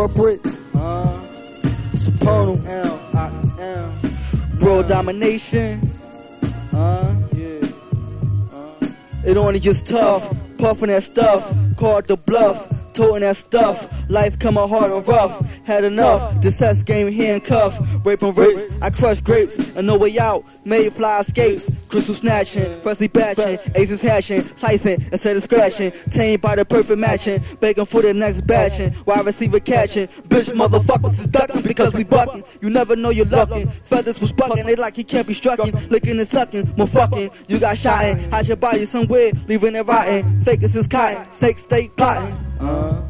corporate. Uh, supernal. World domination. Uh, yeah. Uh, it only gets tough. Puffing that stuff. Called the bluff. Toting that stuff. Life coming hard and rough. Had enough. The sex game handcuffed. Raping rapes. I crush grapes. And no way out. Mayfly escapes. Crystal snatching. Freshly batching. Aces hatching. Tyson instead of scratching. Tamed by the perfect matching. Begging for the next batching. Wide receiver catching. Bitch motherfuckers is ducking because we bucking. You never know you're lucking. Feathers was bucking. They like he can't be strucking. Licking and sucking. More fucking. You got shot in. Hide your body somewhere. Leaving it rotten. Fake is his cotton. fake state plotting. Uh.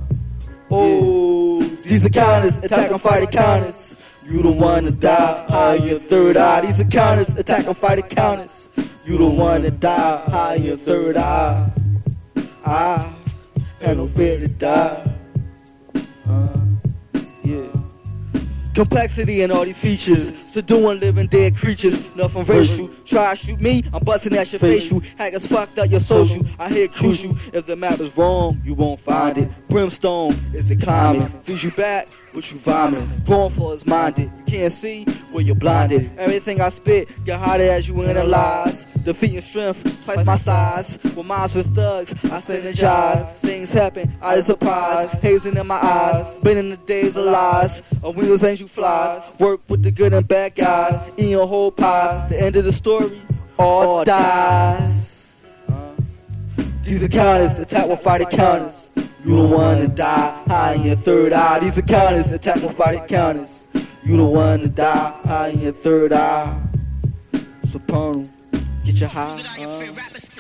Oh, these are counters, attack and fight the counters. You don't wanna die, high your third eye. These are counters, attack and fight the counters. You the one to die, high your third eye. I had no fear to die. Uh, yeah. Complexity and all these features. So doing living dead creatures. Nothing racial. Try to shoot me, I'm busting at your facial. Hackers fucked up your social. I hear crucial. If the map is wrong, you won't find it. Brimstone is the climate. Feeds you back, but you vomit. Wrongful is minded. You can't see where you're blinded. Everything I spit get harder as you analyze. Defeating strength, twice my size. With minds with thugs, I synergize. Things happen, I of surprise. Hazing in my eyes. Been in the days of lies. A wheels angel flies. Work with the good and bad guys. Eating whole pie. The end of the story, all dies. These are counters, attack will fight the counters. You the wanna die, high in your third eye. These are attack will fight the counters. You the one to die, high in your third eye. So, Supernal. Get your high. Uh.